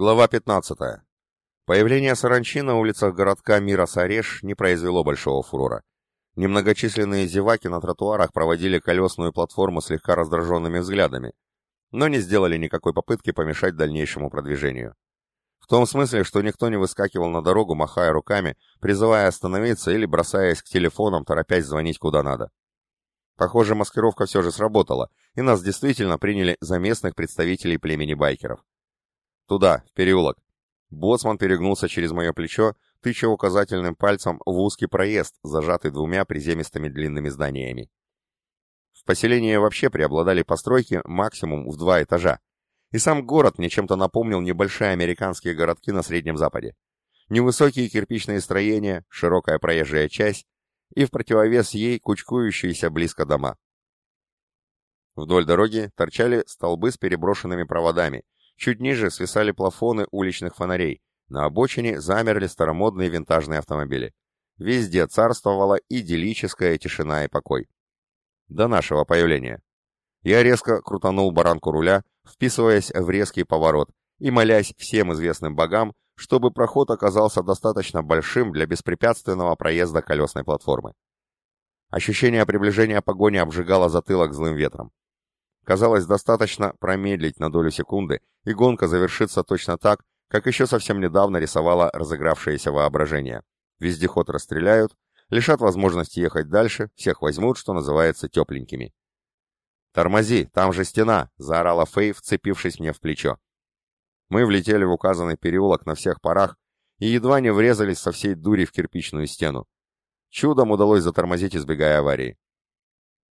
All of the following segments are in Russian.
Глава 15. Появление саранчи на улицах городка Мира Сареш не произвело большого фурора. Немногочисленные зеваки на тротуарах проводили колесную платформу слегка раздраженными взглядами, но не сделали никакой попытки помешать дальнейшему продвижению. В том смысле, что никто не выскакивал на дорогу, махая руками, призывая остановиться или бросаясь к телефонам, торопясь звонить куда надо. Похоже, маскировка все же сработала, и нас действительно приняли за местных представителей племени байкеров. «Туда, в переулок». Боцман перегнулся через мое плечо, тыча указательным пальцем в узкий проезд, зажатый двумя приземистыми длинными зданиями. В поселении вообще преобладали постройки максимум в два этажа, и сам город мне чем-то напомнил небольшие американские городки на Среднем Западе. Невысокие кирпичные строения, широкая проезжая часть и в противовес ей кучкующиеся близко дома. Вдоль дороги торчали столбы с переброшенными проводами, Чуть ниже свисали плафоны уличных фонарей. На обочине замерли старомодные винтажные автомобили. Везде царствовала идиллическая тишина и покой. До нашего появления. Я резко крутанул баранку руля, вписываясь в резкий поворот и молясь всем известным богам, чтобы проход оказался достаточно большим для беспрепятственного проезда колесной платформы. Ощущение приближения погони обжигало затылок злым ветром. Казалось, достаточно промедлить на долю секунды, и гонка завершится точно так, как еще совсем недавно рисовало разыгравшееся воображение. Вездеход расстреляют, лишат возможности ехать дальше, всех возьмут, что называется, тепленькими. «Тормози, там же стена!» — заорала Фэй, вцепившись мне в плечо. Мы влетели в указанный переулок на всех парах и едва не врезались со всей дури в кирпичную стену. Чудом удалось затормозить, избегая аварии.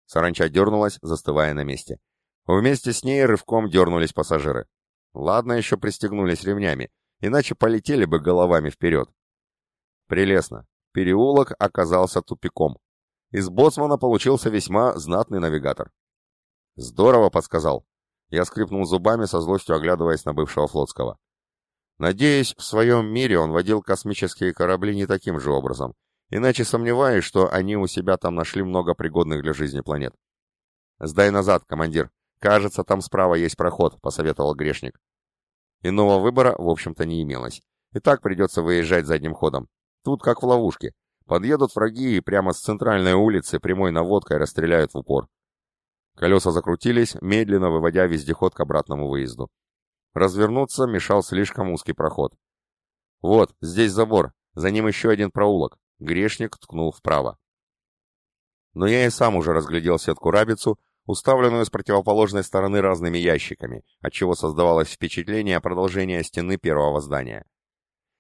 Саранча дернулась, застывая на месте. Вместе с ней рывком дернулись пассажиры. Ладно, еще пристегнулись ремнями, иначе полетели бы головами вперед. Прелестно. Переулок оказался тупиком. Из боцмана получился весьма знатный навигатор. «Здорово», — подсказал. Я скрипнул зубами, со злостью оглядываясь на бывшего флотского. Надеюсь, в своем мире он водил космические корабли не таким же образом, иначе сомневаюсь, что они у себя там нашли много пригодных для жизни планет. «Сдай назад, командир», «Кажется, там справа есть проход», — посоветовал грешник. Иного выбора, в общем-то, не имелось. И так придется выезжать задним ходом. Тут как в ловушке. Подъедут враги и прямо с центральной улицы прямой наводкой расстреляют в упор. Колеса закрутились, медленно выводя вездеход к обратному выезду. Развернуться мешал слишком узкий проход. «Вот, здесь забор, за ним еще один проулок». Грешник ткнул вправо. Но я и сам уже разглядел сетку-рабицу, уставленную с противоположной стороны разными ящиками, отчего создавалось впечатление продолжения стены первого здания.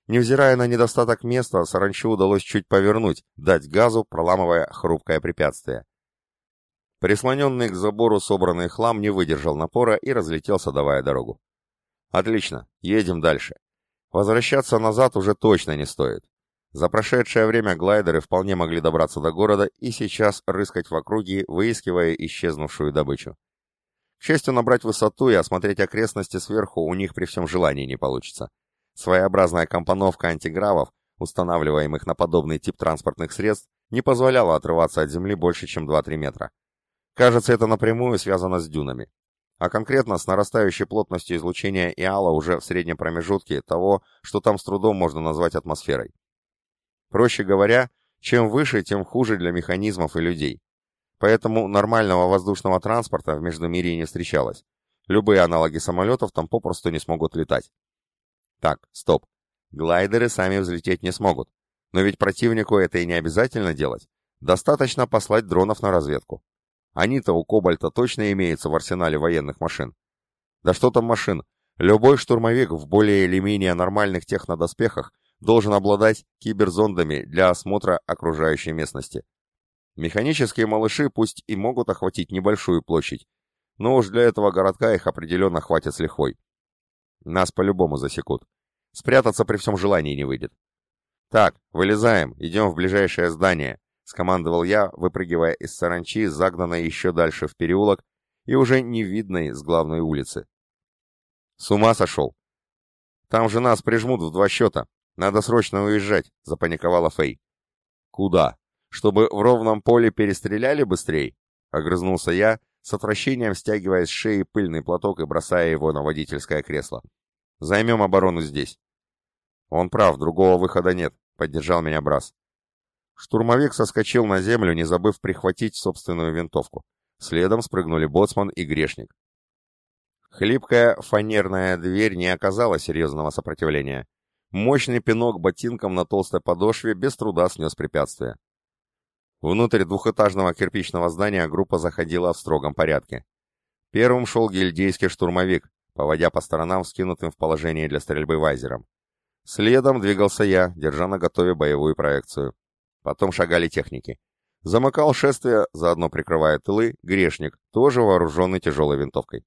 Невзирая на недостаток места, саранчу удалось чуть повернуть, дать газу, проламывая хрупкое препятствие. Прислоненный к забору собранный хлам не выдержал напора и разлетелся, давая дорогу. Отлично, едем дальше. Возвращаться назад уже точно не стоит. За прошедшее время глайдеры вполне могли добраться до города и сейчас рыскать в округе, выискивая исчезнувшую добычу. К счастью, набрать высоту и осмотреть окрестности сверху у них при всем желании не получится. Своеобразная компоновка антигравов, устанавливаемых на подобный тип транспортных средств, не позволяла отрываться от земли больше, чем 2-3 метра. Кажется, это напрямую связано с дюнами. А конкретно с нарастающей плотностью излучения Иала уже в среднем промежутке того, что там с трудом можно назвать атмосферой. Проще говоря, чем выше, тем хуже для механизмов и людей. Поэтому нормального воздушного транспорта в Междумирье не встречалось. Любые аналоги самолетов там попросту не смогут летать. Так, стоп. Глайдеры сами взлететь не смогут. Но ведь противнику это и не обязательно делать. Достаточно послать дронов на разведку. Они-то у Кобальта точно имеются в арсенале военных машин. Да что там машин? Любой штурмовик в более или менее нормальных технодоспехах должен обладать киберзондами для осмотра окружающей местности. Механические малыши пусть и могут охватить небольшую площадь, но уж для этого городка их определенно хватит с лихвой. Нас по-любому засекут. Спрятаться при всем желании не выйдет. «Так, вылезаем, идем в ближайшее здание», — скомандовал я, выпрыгивая из саранчи, загнанной еще дальше в переулок и уже не видной с главной улицы. «С ума сошел! Там же нас прижмут в два счета, «Надо срочно уезжать», — запаниковала Фэй. «Куда? Чтобы в ровном поле перестреляли быстрей?» — огрызнулся я, с отвращением стягивая с шеи пыльный платок и бросая его на водительское кресло. Займем оборону здесь. Он прав, другого выхода нет, поддержал меня Брас. Штурмовик соскочил на землю, не забыв прихватить собственную винтовку. Следом спрыгнули боцман и грешник. Хлипкая фанерная дверь не оказала серьезного сопротивления. Мощный пинок ботинком на толстой подошве без труда снес препятствие. Внутрь двухэтажного кирпичного здания группа заходила в строгом порядке. Первым шел гильдейский штурмовик, поводя по сторонам скинутым в положение для стрельбы вайзером. Следом двигался я, держа на готове боевую проекцию. Потом шагали техники. Замыкал шествие, заодно прикрывая тылы, грешник, тоже вооруженный тяжелой винтовкой.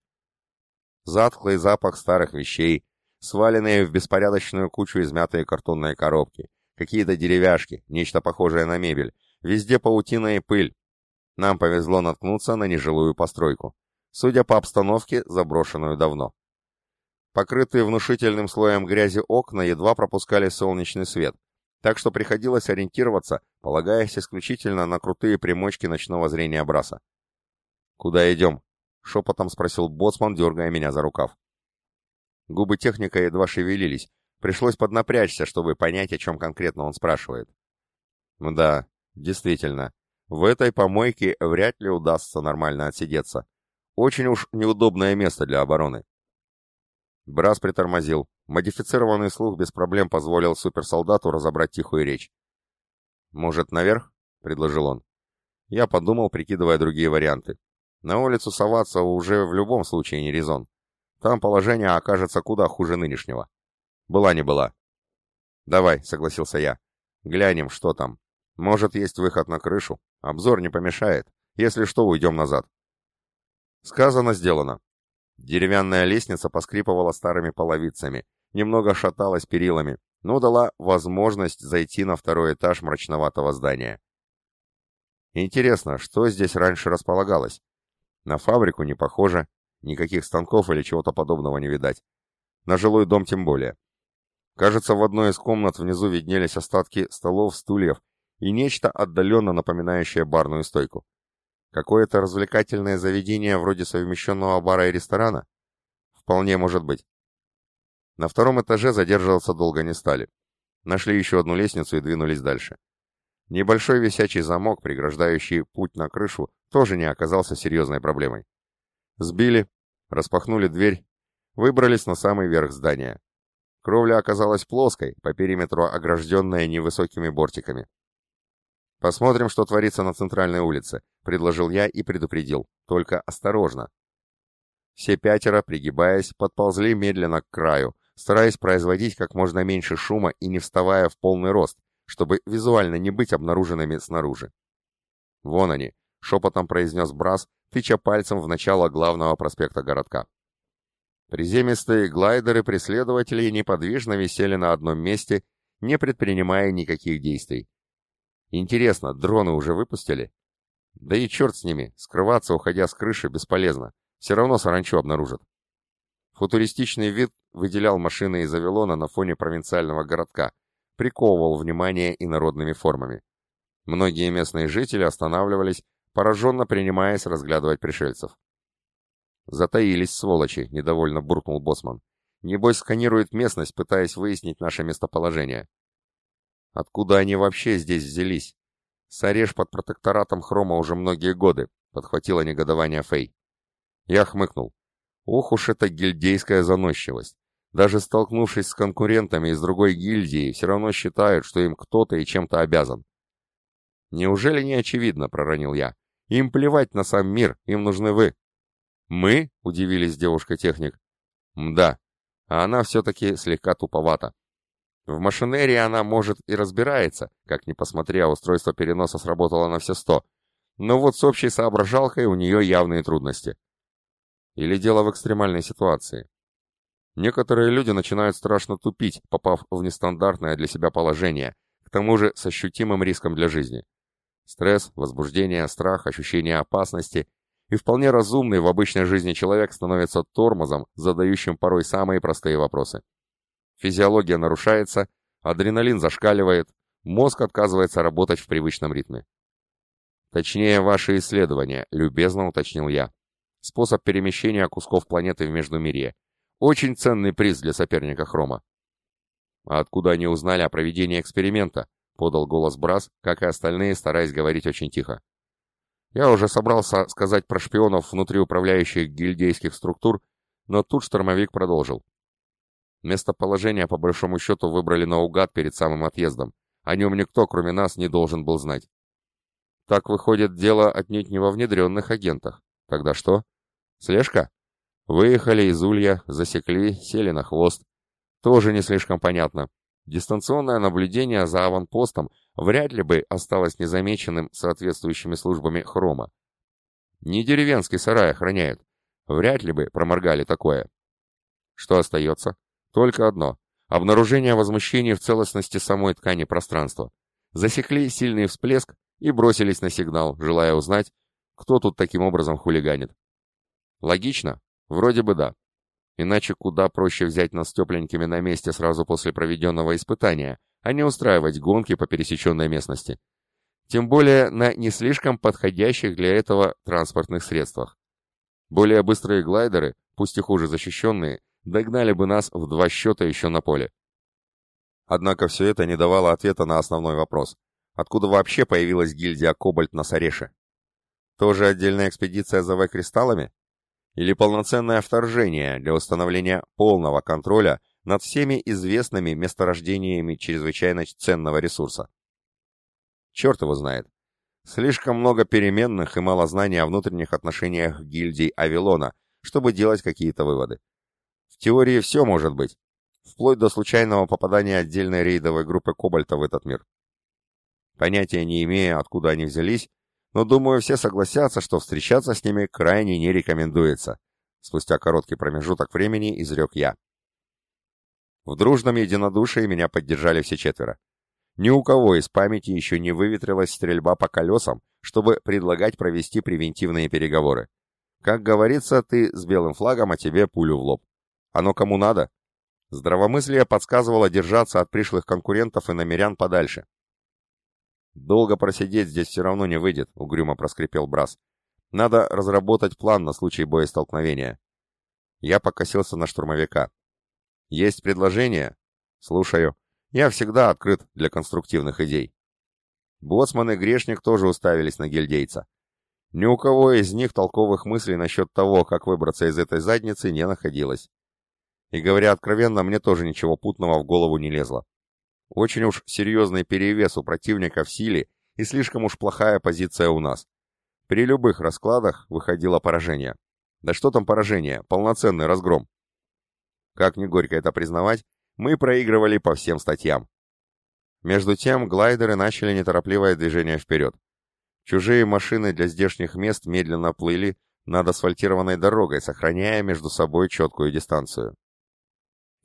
Затхлый запах старых вещей, сваленные в беспорядочную кучу измятые картонные коробки, какие-то деревяшки, нечто похожее на мебель, везде паутина и пыль. Нам повезло наткнуться на нежилую постройку. Судя по обстановке, заброшенную давно. Покрытые внушительным слоем грязи окна едва пропускали солнечный свет, так что приходилось ориентироваться, полагаясь исключительно на крутые примочки ночного зрения Браса. «Куда идем?» — шепотом спросил боцман, дергая меня за рукав. Губы техника едва шевелились, пришлось поднапрячься, чтобы понять, о чем конкретно он спрашивает. «Да, действительно, в этой помойке вряд ли удастся нормально отсидеться. Очень уж неудобное место для обороны». Брас притормозил. Модифицированный слух без проблем позволил суперсолдату разобрать тихую речь. «Может, наверх?» — предложил он. Я подумал, прикидывая другие варианты. На улицу соваться уже в любом случае не резон. Там положение окажется куда хуже нынешнего. Была не была. «Давай», — согласился я. «Глянем, что там. Может, есть выход на крышу. Обзор не помешает. Если что, уйдем назад». Сказано, сделано. Деревянная лестница поскрипывала старыми половицами, немного шаталась перилами, но дала возможность зайти на второй этаж мрачноватого здания. Интересно, что здесь раньше располагалось? На фабрику не похоже, никаких станков или чего-то подобного не видать. На жилой дом тем более. Кажется, в одной из комнат внизу виднелись остатки столов, стульев и нечто отдаленно напоминающее барную стойку. Какое-то развлекательное заведение вроде совмещенного бара и ресторана? Вполне может быть. На втором этаже задерживаться долго не стали. Нашли еще одну лестницу и двинулись дальше. Небольшой висячий замок, преграждающий путь на крышу, тоже не оказался серьезной проблемой. Сбили, распахнули дверь, выбрались на самый верх здания. Кровля оказалась плоской, по периметру огражденная невысокими бортиками. «Посмотрим, что творится на центральной улице», — предложил я и предупредил. «Только осторожно». Все пятеро, пригибаясь, подползли медленно к краю, стараясь производить как можно меньше шума и не вставая в полный рост, чтобы визуально не быть обнаруженными снаружи. «Вон они», — шепотом произнес Брас, тыча пальцем в начало главного проспекта городка. Приземистые глайдеры преследователей неподвижно висели на одном месте, не предпринимая никаких действий. Интересно, дроны уже выпустили? Да и черт с ними, скрываться, уходя с крыши, бесполезно. Все равно саранчу обнаружат. Футуристичный вид выделял машины из Авилона на фоне провинциального городка, приковывал внимание инородными формами. Многие местные жители останавливались, пораженно принимаясь разглядывать пришельцев. «Затаились, сволочи!» — недовольно буркнул Босман. «Небось, сканирует местность, пытаясь выяснить наше местоположение». Откуда они вообще здесь взялись? Сареш под протекторатом Хрома уже многие годы, подхватило негодование Фей. Я хмыкнул. Ох уж эта гильдейская заносчивость. Даже столкнувшись с конкурентами из другой гильдии, все равно считают, что им кто-то и чем-то обязан. «Неужели не очевидно?» — проронил я. «Им плевать на сам мир, им нужны вы». «Мы?» — удивились девушка-техник. «Мда. А она все-таки слегка туповата. В машинерии она, может, и разбирается, как ни посмотри, а устройство переноса сработало на все сто. Но вот с общей соображалкой у нее явные трудности. Или дело в экстремальной ситуации. Некоторые люди начинают страшно тупить, попав в нестандартное для себя положение, к тому же с ощутимым риском для жизни. Стресс, возбуждение, страх, ощущение опасности и вполне разумный в обычной жизни человек становится тормозом, задающим порой самые простые вопросы. Физиология нарушается, адреналин зашкаливает, мозг отказывается работать в привычном ритме. Точнее, ваши исследования, любезно уточнил я. Способ перемещения кусков планеты в Междумирье. Очень ценный приз для соперника Хрома. «А откуда они узнали о проведении эксперимента?» — подал голос Брас, как и остальные, стараясь говорить очень тихо. Я уже собрался сказать про шпионов внутри управляющих гильдейских структур, но тут штурмовик продолжил. Местоположение, по большому счету, выбрали наугад перед самым отъездом. О нем никто, кроме нас, не должен был знать. Так выходит дело отнюдь не во внедренных агентах. Тогда что? Слежка? Выехали из Улья, засекли, сели на хвост. Тоже не слишком понятно. Дистанционное наблюдение за аванпостом вряд ли бы осталось незамеченным соответствующими службами Хрома. Не деревенский сарай охраняют. Вряд ли бы проморгали такое. Что остается? Только одно. Обнаружение возмущений в целостности самой ткани пространства. Засекли сильный всплеск и бросились на сигнал, желая узнать, кто тут таким образом хулиганит. Логично? Вроде бы да. Иначе куда проще взять нас тепленькими на месте сразу после проведенного испытания, а не устраивать гонки по пересеченной местности. Тем более на не слишком подходящих для этого транспортных средствах. Более быстрые глайдеры, пусть и хуже защищенные, догнали бы нас в два счета еще на поле. Однако все это не давало ответа на основной вопрос. Откуда вообще появилась гильдия Кобальт на Сареше? Тоже отдельная экспедиция за В-кристаллами? Или полноценное вторжение для установления полного контроля над всеми известными месторождениями чрезвычайно ценного ресурса. Черт его знает. Слишком много переменных и мало знаний о внутренних отношениях гильдий Авилона, чтобы делать какие-то выводы. В теории все может быть, вплоть до случайного попадания отдельной рейдовой группы Кобальта в этот мир. Понятия не имея, откуда они взялись, но думаю, все согласятся, что встречаться с ними крайне не рекомендуется. Спустя короткий промежуток времени изрек я. В дружном единодушии меня поддержали все четверо. Ни у кого из памяти еще не выветрилась стрельба по колесам, чтобы предлагать провести превентивные переговоры. Как говорится, ты с белым флагом, а тебе пулю в лоб. Оно кому надо? Здравомыслие подсказывало держаться от пришлых конкурентов и намерян подальше. «Долго просидеть здесь все равно не выйдет», — угрюмо проскрипел Брас. «Надо разработать план на случай боестолкновения». Я покосился на штурмовика. «Есть предложение?» «Слушаю. Я всегда открыт для конструктивных идей». Боцман и Грешник тоже уставились на гильдейца. Ни у кого из них толковых мыслей насчет того, как выбраться из этой задницы, не находилось. И говоря откровенно, мне тоже ничего путного в голову не лезло. Очень уж серьезный перевес у противника в силе и слишком уж плохая позиция у нас. При любых раскладах выходило поражение. Да что там поражение, полноценный разгром. Как ни горько это признавать, мы проигрывали по всем статьям. Между тем глайдеры начали неторопливое движение вперед. Чужие машины для здешних мест медленно плыли над асфальтированной дорогой, сохраняя между собой четкую дистанцию.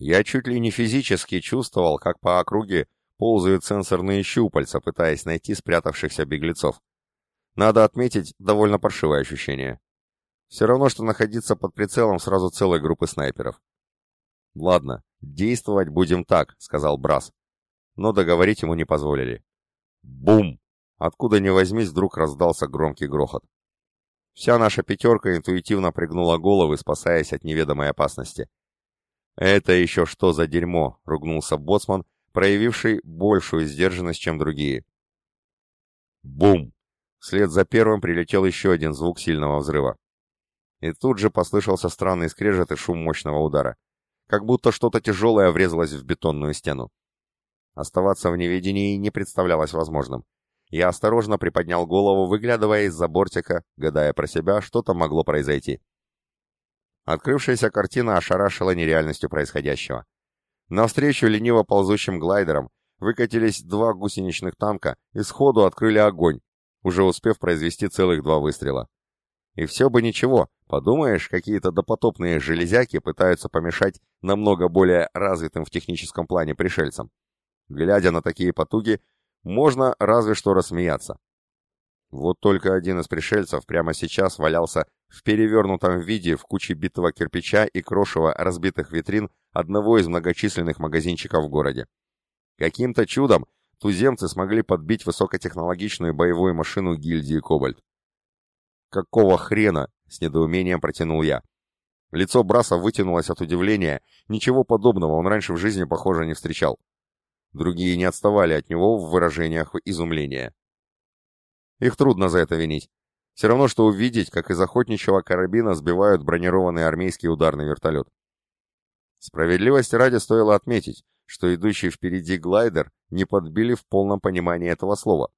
Я чуть ли не физически чувствовал, как по округе ползают сенсорные щупальца, пытаясь найти спрятавшихся беглецов. Надо отметить, довольно паршивое ощущение. Все равно, что находиться под прицелом сразу целой группы снайперов. «Ладно, действовать будем так», — сказал Брас. Но договорить ему не позволили. Бум! Откуда ни возьмись, вдруг раздался громкий грохот. Вся наша пятерка интуитивно пригнула головы, спасаясь от неведомой опасности. «Это еще что за дерьмо?» — ругнулся боцман, проявивший большую сдержанность, чем другие. Бум! Вслед за первым прилетел еще один звук сильного взрыва. И тут же послышался странный скрежет и шум мощного удара. Как будто что-то тяжелое врезалось в бетонную стену. Оставаться в неведении не представлялось возможным. Я осторожно приподнял голову, выглядывая из-за бортика, гадая про себя, что там могло произойти. Открывшаяся картина ошарашила нереальностью происходящего. Навстречу лениво ползущим глайдерам выкатились два гусеничных танка и сходу открыли огонь, уже успев произвести целых два выстрела. И все бы ничего, подумаешь, какие-то допотопные железяки пытаются помешать намного более развитым в техническом плане пришельцам. Глядя на такие потуги, можно разве что рассмеяться. Вот только один из пришельцев прямо сейчас валялся в перевернутом виде в куче битого кирпича и крошева разбитых витрин одного из многочисленных магазинчиков в городе. Каким-то чудом туземцы смогли подбить высокотехнологичную боевую машину гильдии «Кобальт». «Какого хрена?» — с недоумением протянул я. Лицо Браса вытянулось от удивления, ничего подобного он раньше в жизни, похоже, не встречал. Другие не отставали от него в выражениях изумления. Их трудно за это винить. Все равно, что увидеть, как из охотничьего карабина сбивают бронированный армейский ударный вертолет. Справедливости ради стоило отметить, что идущий впереди глайдер не подбили в полном понимании этого слова.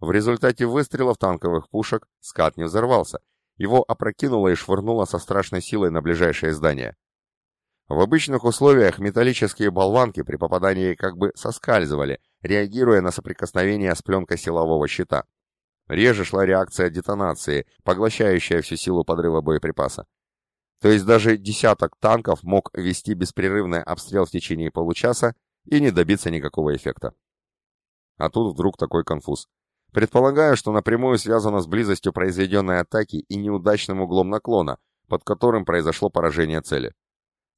В результате выстрелов танковых пушек скат не взорвался, его опрокинуло и швырнуло со страшной силой на ближайшее здание. В обычных условиях металлические болванки при попадании как бы соскальзывали, реагируя на соприкосновение с пленкой силового щита. Реже шла реакция детонации, поглощающая всю силу подрыва боеприпаса. То есть даже десяток танков мог вести беспрерывный обстрел в течение получаса и не добиться никакого эффекта. А тут вдруг такой конфуз. Предполагаю, что напрямую связано с близостью произведенной атаки и неудачным углом наклона, под которым произошло поражение цели.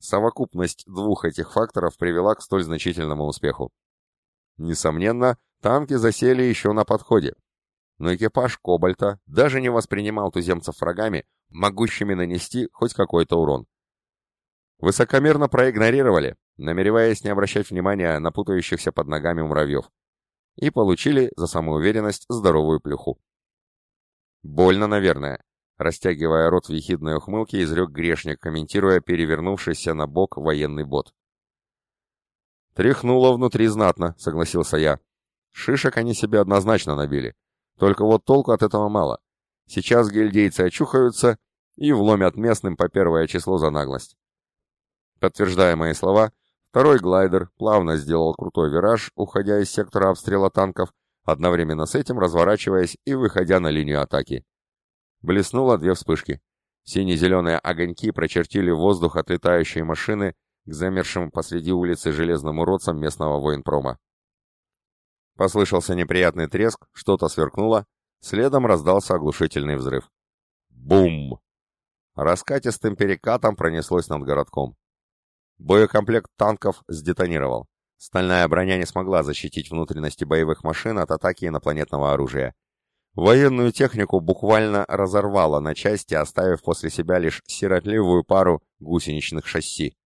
Совокупность двух этих факторов привела к столь значительному успеху. Несомненно, танки засели еще на подходе, но экипаж «Кобальта» даже не воспринимал туземцев врагами, могущими нанести хоть какой-то урон. Высокомерно проигнорировали, намереваясь не обращать внимания на путающихся под ногами муравьев и получили за самоуверенность здоровую плюху. «Больно, наверное», — растягивая рот в ехидной ухмылке, изрек грешник, комментируя перевернувшийся на бок военный бот. «Тряхнуло внутри знатно», — согласился я. «Шишек они себе однозначно набили. Только вот толку от этого мало. Сейчас гильдейцы очухаются и вломят местным по первое число за наглость». Подтверждая мои слова, Второй глайдер плавно сделал крутой вираж, уходя из сектора обстрела танков, одновременно с этим разворачиваясь и выходя на линию атаки. Блеснуло две вспышки. Сине-зеленые огоньки прочертили воздух от летающей машины к замершим посреди улицы железным уродцам местного военпрома. Послышался неприятный треск, что-то сверкнуло, следом раздался оглушительный взрыв. Бум! Раскатистым перекатом пронеслось над городком. Боекомплект танков сдетонировал. Стальная броня не смогла защитить внутренности боевых машин от атаки инопланетного оружия. Военную технику буквально разорвало на части, оставив после себя лишь сиротливую пару гусеничных шасси.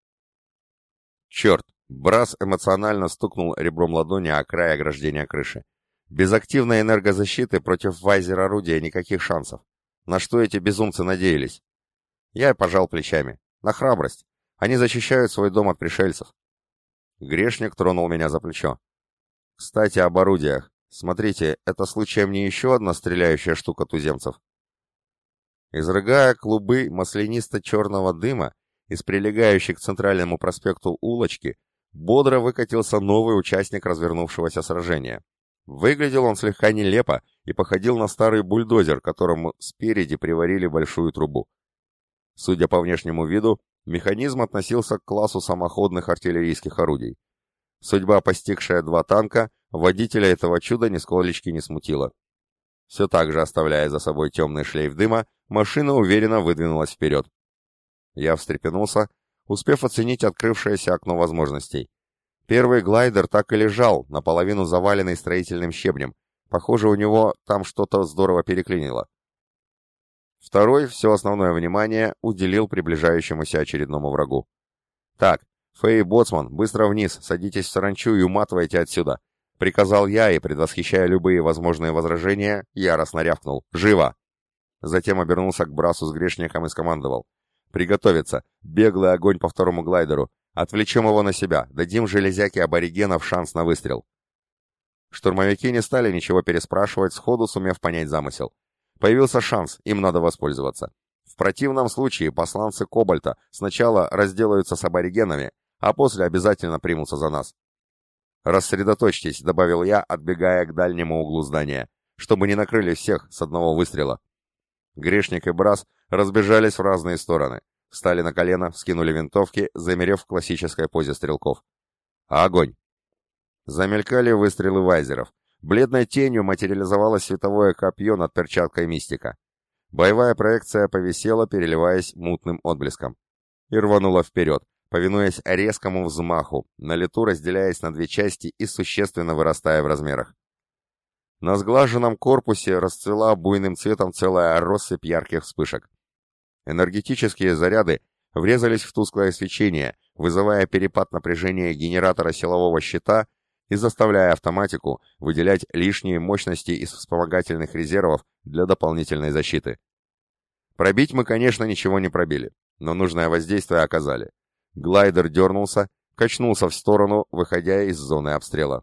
Черт! Брас эмоционально стукнул ребром ладони о край ограждения крыши. Без активной энергозащиты против вайзера орудия никаких шансов. На что эти безумцы надеялись? Я пожал плечами. На храбрость. Они защищают свой дом от пришельцев. Грешник тронул меня за плечо. Кстати, об орудиях. Смотрите, это случаем не еще одна стреляющая штука туземцев? Изрыгая клубы маслянисто-черного дыма из прилегающей к центральному проспекту улочки, бодро выкатился новый участник развернувшегося сражения. Выглядел он слегка нелепо и походил на старый бульдозер, которому спереди приварили большую трубу. Судя по внешнему виду, Механизм относился к классу самоходных артиллерийских орудий. Судьба, постигшая два танка, водителя этого чуда нисколечки не смутила. Все так же, оставляя за собой темный шлейф дыма, машина уверенно выдвинулась вперед. Я встрепенулся, успев оценить открывшееся окно возможностей. Первый глайдер так и лежал, наполовину заваленный строительным щебнем. Похоже, у него там что-то здорово переклинило. Второй все основное внимание уделил приближающемуся очередному врагу. «Так, Фэй и Боцман, быстро вниз, садитесь в саранчу и уматывайте отсюда!» Приказал я и, предвосхищая любые возможные возражения, яростно рявкнул. «Живо!» Затем обернулся к Брасу с грешником и скомандовал. «Приготовиться! Беглый огонь по второму глайдеру! Отвлечем его на себя! Дадим железяке аборигенов шанс на выстрел!» Штурмовики не стали ничего переспрашивать, сходу сумев понять замысел. Появился шанс, им надо воспользоваться. В противном случае посланцы Кобальта сначала разделаются с аборигенами, а после обязательно примутся за нас. «Рассредоточьтесь», — добавил я, отбегая к дальнему углу здания, чтобы не накрыли всех с одного выстрела. Грешник и Брас разбежались в разные стороны, встали на колено, скинули винтовки, замерев в классической позе стрелков. А огонь! Замелькали выстрелы вайзеров. Бледной тенью материализовалось световое копье над перчаткой мистика. Боевая проекция повисела, переливаясь мутным отблеском. И рванула вперед, повинуясь резкому взмаху, на лету разделяясь на две части и существенно вырастая в размерах. На сглаженном корпусе расцвела буйным цветом целая россыпь ярких вспышек. Энергетические заряды врезались в тусклое свечение, вызывая перепад напряжения генератора силового щита и заставляя автоматику выделять лишние мощности из вспомогательных резервов для дополнительной защиты. Пробить мы, конечно, ничего не пробили, но нужное воздействие оказали. Глайдер дернулся, качнулся в сторону, выходя из зоны обстрела.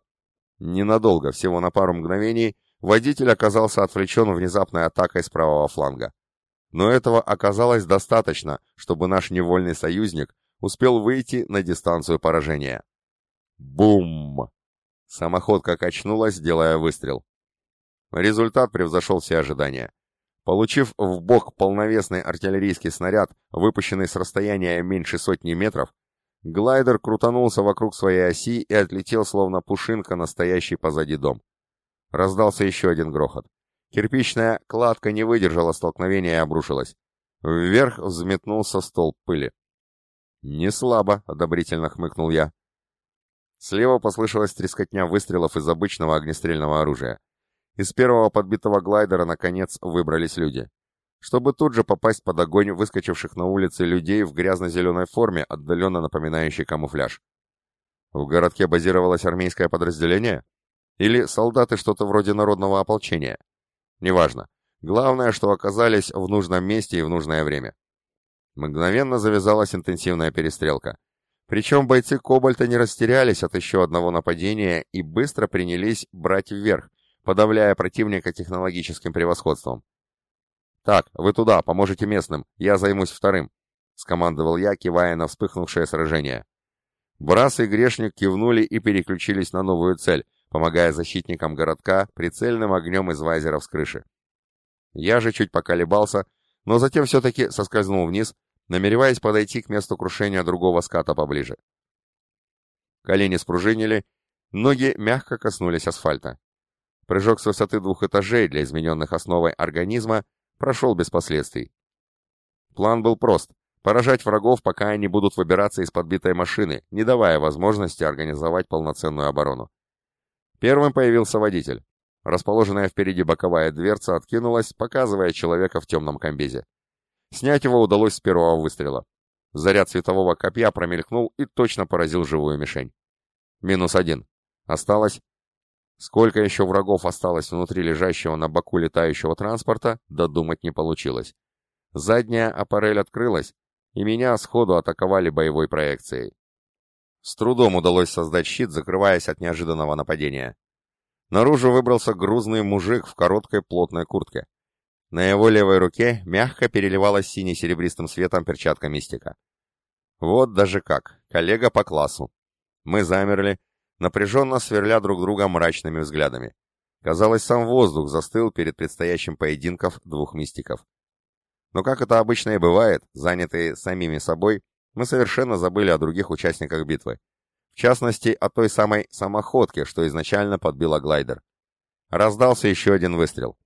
Ненадолго, всего на пару мгновений, водитель оказался отвлечен внезапной атакой с правого фланга. Но этого оказалось достаточно, чтобы наш невольный союзник успел выйти на дистанцию поражения. Бум! Самоходка качнулась, делая выстрел. Результат превзошел все ожидания. Получив в бок полновесный артиллерийский снаряд, выпущенный с расстояния меньше сотни метров, глайдер крутанулся вокруг своей оси и отлетел, словно пушинка, настоящий позади дом. Раздался еще один грохот. Кирпичная кладка не выдержала столкновения и обрушилась. Вверх взметнулся столб пыли. «Не слабо», — одобрительно хмыкнул я. Слева послышалась трескотня выстрелов из обычного огнестрельного оружия. Из первого подбитого глайдера, наконец, выбрались люди. Чтобы тут же попасть под огонь выскочивших на улице людей в грязно-зеленой форме, отдаленно напоминающей камуфляж. В городке базировалось армейское подразделение? Или солдаты что-то вроде народного ополчения? Неважно. Главное, что оказались в нужном месте и в нужное время. Мгновенно завязалась интенсивная перестрелка. Причем бойцы Кобальта не растерялись от еще одного нападения и быстро принялись брать вверх, подавляя противника технологическим превосходством. «Так, вы туда, поможете местным, я займусь вторым», — скомандовал я, кивая на вспыхнувшее сражение. Брас и Грешник кивнули и переключились на новую цель, помогая защитникам городка прицельным огнем из вайзеров с крыши. Я же чуть поколебался, но затем все-таки соскользнул вниз, намереваясь подойти к месту крушения другого ската поближе. Колени спружинили, ноги мягко коснулись асфальта. Прыжок с высоты двух этажей для измененных основой организма прошел без последствий. План был прост — поражать врагов, пока они будут выбираться из подбитой машины, не давая возможности организовать полноценную оборону. Первым появился водитель. Расположенная впереди боковая дверца откинулась, показывая человека в темном комбезе. Снять его удалось с первого выстрела. Заряд светового копья промелькнул и точно поразил живую мишень. Минус один. Осталось Сколько еще врагов осталось внутри лежащего на боку летающего транспорта, додумать не получилось. Задняя аппарель открылась, и меня сходу атаковали боевой проекцией. С трудом удалось создать щит, закрываясь от неожиданного нападения. Наружу выбрался грузный мужик в короткой плотной куртке. На его левой руке мягко переливалась сине-серебристым светом перчатка мистика. Вот даже как, коллега по классу. Мы замерли, напряженно сверля друг друга мрачными взглядами. Казалось, сам воздух застыл перед предстоящим поединком двух мистиков. Но как это обычно и бывает, занятые самими собой, мы совершенно забыли о других участниках битвы. В частности, о той самой самоходке, что изначально подбила глайдер. Раздался еще один выстрел.